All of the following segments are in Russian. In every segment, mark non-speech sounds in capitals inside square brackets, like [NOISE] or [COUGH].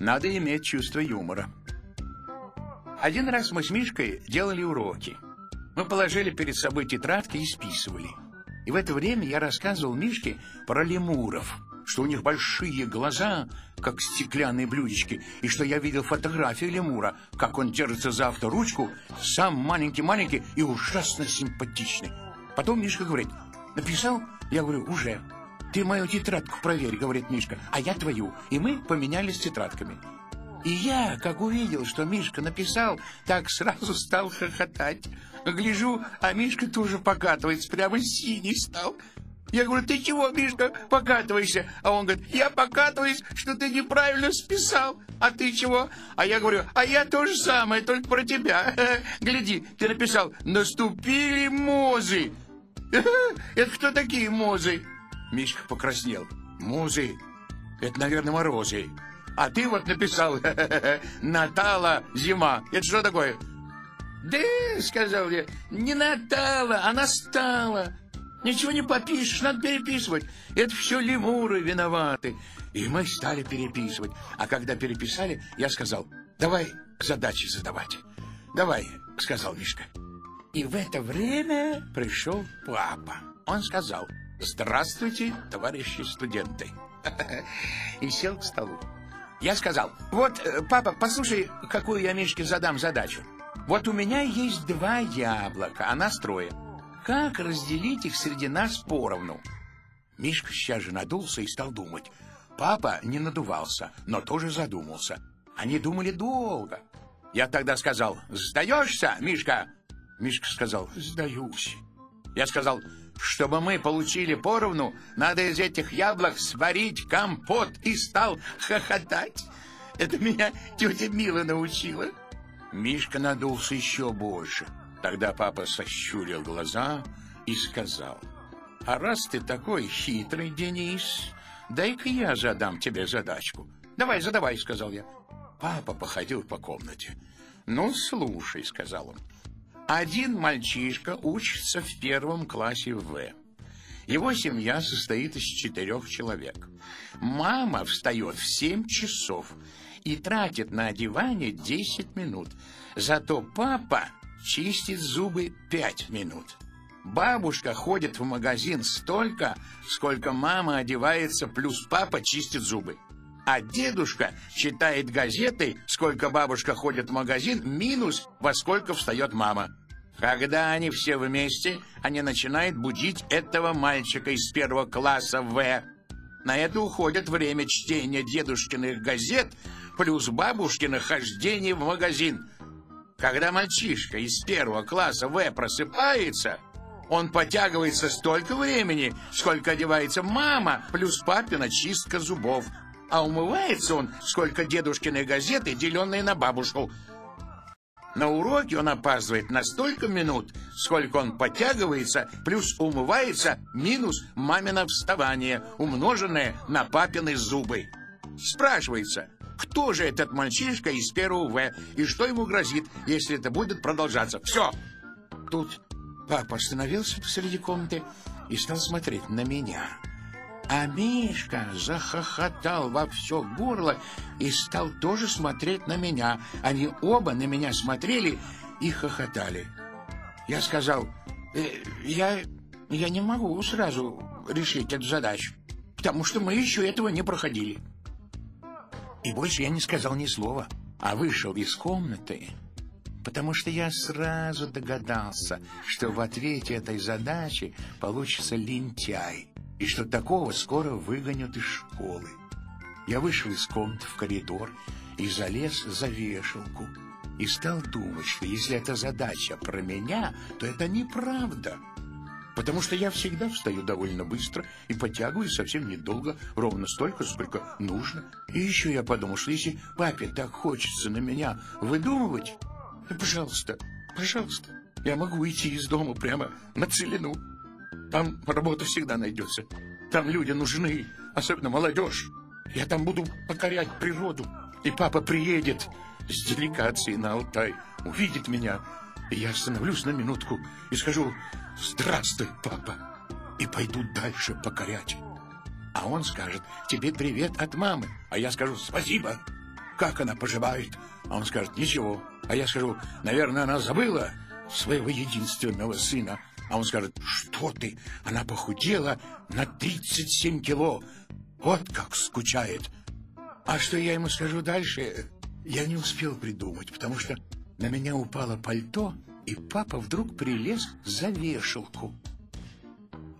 Надо иметь чувство юмора. Один раз мы с Мишкой делали уроки. Мы положили перед собой тетрадки и списывали. И в это время я рассказывал Мишке про лемуров, что у них большие глаза, как стеклянные блюдечки, и что я видел фотографию лемура, как он держится за авторучку, сам маленький-маленький и ужасно симпатичный. Потом Мишка говорит, написал? Я говорю, уже. Ты мою тетрадку проверь, говорит Мишка, а я твою. И мы поменялись тетрадками. И я, как увидел, что Мишка написал, так сразу стал хохотать. Гляжу, а Мишка тоже покатывается, прямо синий стал. Я говорю, ты чего, Мишка, покатываешься? А он говорит, я покатываюсь, что ты неправильно списал. А ты чего? А я говорю, а я то же самое, только про тебя. [LAUGHS] Гляди, ты написал, наступили мозы. [LAUGHS] Это кто такие мозы? Мишка покраснел. Мозы? Это, наверное, морозы. А ты вот написал [LAUGHS] Натала зима. Это что такое? Да, сказал я, не Натала, а настала. Ничего не попишешь, надо переписывать. Это все лемуры виноваты. И мы стали переписывать. А когда переписали, я сказал, давай задачи задавать. Давай, сказал Мишка. И в это время пришел папа. Он сказал, здравствуйте, товарищи студенты. [LAUGHS] И сел к столу. Я сказал, вот, э, папа, послушай, какую я Мишке задам задачу. Вот у меня есть два яблока, а нас трое. Как разделить их среди нас поровну? Мишка сейчас же надулся и стал думать. Папа не надувался, но тоже задумался. Они думали долго. Я тогда сказал, сдаешься, Мишка? Мишка сказал, сдаюсь. Я сказал, чтобы мы получили поровну, надо из этих яблок сварить компот. И стал хохотать. Это меня тетя Мила научила. Мишка надулся еще больше. Тогда папа сощурил глаза и сказал, «А раз ты такой хитрый, Денис, дай-ка я задам тебе задачку». «Давай, задавай», — сказал я. Папа походил по комнате. «Ну, слушай», — сказал он, один мальчишка учится в первом классе В. Его семья состоит из четырех человек. Мама встает в семь часов и тратит на одевание десять минут. Зато папа чистит зубы пять минут. Бабушка ходит в магазин столько, сколько мама одевается, плюс папа чистит зубы. А дедушка читает газеты, сколько бабушка ходит в магазин, минус во сколько встает мама. Когда они все вместе, они начинают будить этого мальчика из первого класса В. На это уходит время чтения дедушкиных газет плюс бабушкиных хождений в магазин. Когда мальчишка из первого класса В просыпается, он потягивается столько времени, сколько одевается мама, плюс папина чистка зубов. А умывается он, сколько дедушкиной газеты, деленные на бабушку – на уроке он опаздывает на столько минут, сколько он подтягивается, плюс умывается, минус мамино вставание, умноженное на папины зубы. Спрашивается, кто же этот мальчишка из первого В и что ему грозит, если это будет продолжаться? Все. Тут папа остановился посреди комнаты и стал смотреть на меня. А Мишка захохотал во все горло и стал тоже смотреть на меня. Они оба на меня смотрели и хохотали. Я сказал, э, я, я не могу сразу решить эту задачу, потому что мы еще этого не проходили. И больше я не сказал ни слова, а вышел из комнаты, потому что я сразу догадался, что в ответе этой задачи получится лентяй и что такого скоро выгонят из школы. Я вышел из комнаты в коридор и залез за вешалку. И стал думать, что если эта задача про меня, то это неправда. Потому что я всегда встаю довольно быстро и подтягиваюсь совсем недолго, ровно столько, сколько нужно. И еще я подумал, что если папе так хочется на меня выдумывать, то, пожалуйста, пожалуйста, я могу уйти из дома прямо на целину. Там работа всегда найдется. Там люди нужны, особенно молодежь. Я там буду покорять природу. И папа приедет с делегацией на Алтай, увидит меня. И я остановлюсь на минутку и скажу «Здравствуй, папа!» и пойду дальше покорять. А он скажет «Тебе привет от мамы», а я скажу «Спасибо!» как она поживает? А он скажет, ничего. А я скажу, наверное, она забыла своего единственного сына. А он скажет, что ты, она похудела на 37 кило. Вот как скучает. А что я ему скажу дальше, я не успел придумать, потому что на меня упало пальто, и папа вдруг прилез за вешалку.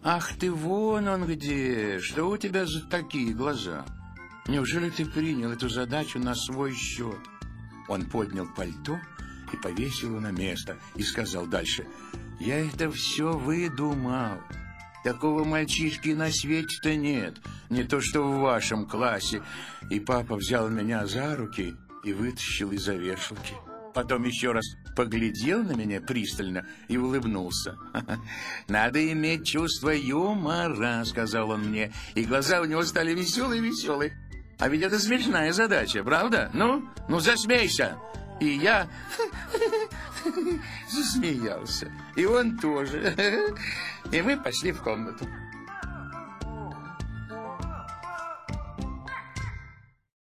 «Ах ты, вон он где! Что у тебя за такие глаза? Неужели ты принял эту задачу на свой счет?» Он поднял пальто и повесил его на место, и сказал дальше, «Я это все выдумал. Такого мальчишки на свете-то нет, не то что в вашем классе». И папа взял меня за руки и вытащил из-за вешалки. Потом еще раз поглядел на меня пристально и улыбнулся. [LAUGHS] «Надо иметь чувство юмора», — сказал он мне, и глаза у него стали веселые-веселые. А ведь это смешная задача, правда? Ну, ну засмейся. И я [LAUGHS] засмеялся. И он тоже. [LAUGHS] И мы пошли в комнату.